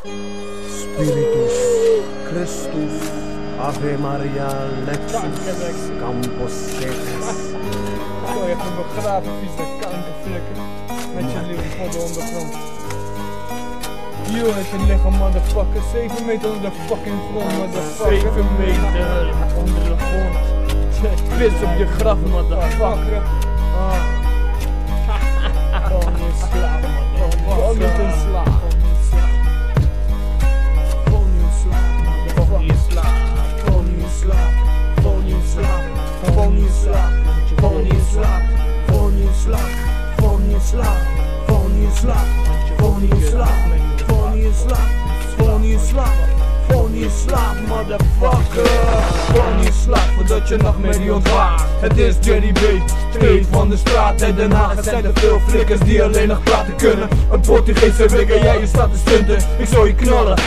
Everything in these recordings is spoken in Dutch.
Spiritus Christus Ave Maria Lexus Campos Cetes. Zo, je hebt een begraven vieze kankerflikker. Met je lieve voor de ondergrond. Yo, met je liggen, motherfucker. 7 meter onder de fucking grond, motherfucker. 7 meter onder de grond. Pis op je graf, motherfucker. Ah. In slaap. Val niet in slaap. Val niet in slaap. Val niet in slaap. Val niet in slaap, motherfucker. Val niet in slaap voordat je nachtmerrie ontwaakt. Het is Jerry B, street van de straat en Den Haag. Zijn er veel flikkers die alleen nog praten kunnen. Een Portugese wigger, jij je staat te stunten. Ik zal je knallen.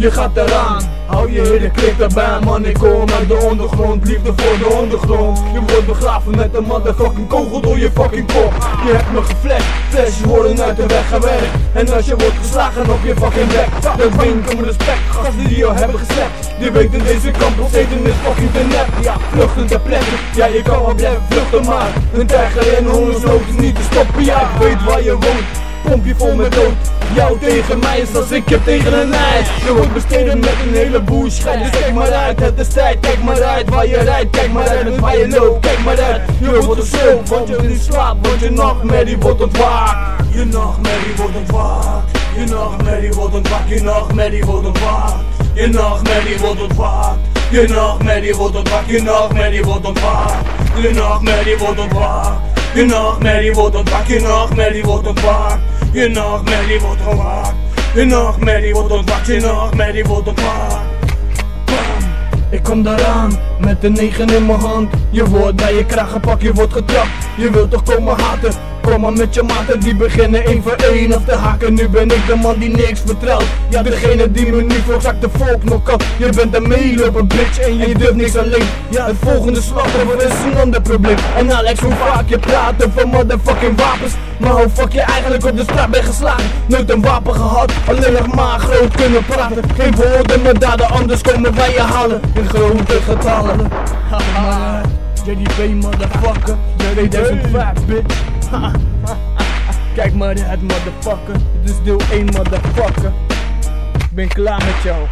Je gaat eraan, hou je hele klik erbij man. Ik kom uit de ondergrond, liefde voor de ondergrond. Je wordt begraven met een motherfucking kogel door je fucking kop. Je hebt me geflasht, flesjes worden uit de weg gewerkt. En als je wordt geslagen op je fucking bek. Dan dwing ik om respect, gasten die jou hebben geslept Die weten deze kamp zitten is fucking te nep Ja, vluchten ter plekke, ja je kan wel blijven vluchten maar Een tijger en hongersnood niet te stoppen. Ja, ik weet waar je woont pomp je vol met dood Jou tegen mij is als ik je tegen een ijs Je wordt besteden met een heleboel schijn Dus kijk maar uit, het is tijd, kijk maar uit Waar je rijdt, kijk maar uit, waar je loopt, kijk maar uit Je wordt sloop, want je niet slaapt Want je nachtmerrie wordt ontwaakt Je nachtmerrie wordt ontwaakt Je nachtmerrie wordt ontwaakt Je nachtmerrie wordt ontwaakt Je nachtmerrie wordt ontwaakt Je nachtmerrie wordt ontwaakt Je nachtmerrie wordt ontwaakt Je nachtmerrie wordt ontwaakt je nachtmerrie wordt ontwaakt, je nachtmerrie wordt ontwaakt je nog meer die wordt gewaakt. Je nog meer die wordt ontwaakt. Je nog meer die wordt ontwaakt. Bam, ik kom eraan met de negen in mijn hand. Je wordt bij je kraag gepakt, je wordt getrapt. Je wilt toch komen haten? Kom maar met je maten, die beginnen één voor één af te haken. Nu ben ik de man die niks vertrouwt. Ja, degene die me nu volgt, zakt de volk nog kan Je bent een meeloper bitch en je durft niks alleen. Ja, het volgende slachtoffer is een ander probleem. En Alex, hoe vaak je praat over motherfucking wapens. Maar hoe fuck je eigenlijk op de straat bent geslagen? Nooit een wapen gehad, alleen nog maar groot kunnen praten. Geen woorden, maar daden, anders komen wij je halen. In grote getallen Haha, JDB motherfucker, 2005 bitch. Kijk maar uit motherfucker, dit is deel 1 motherfucker. Ik ben klaar met jou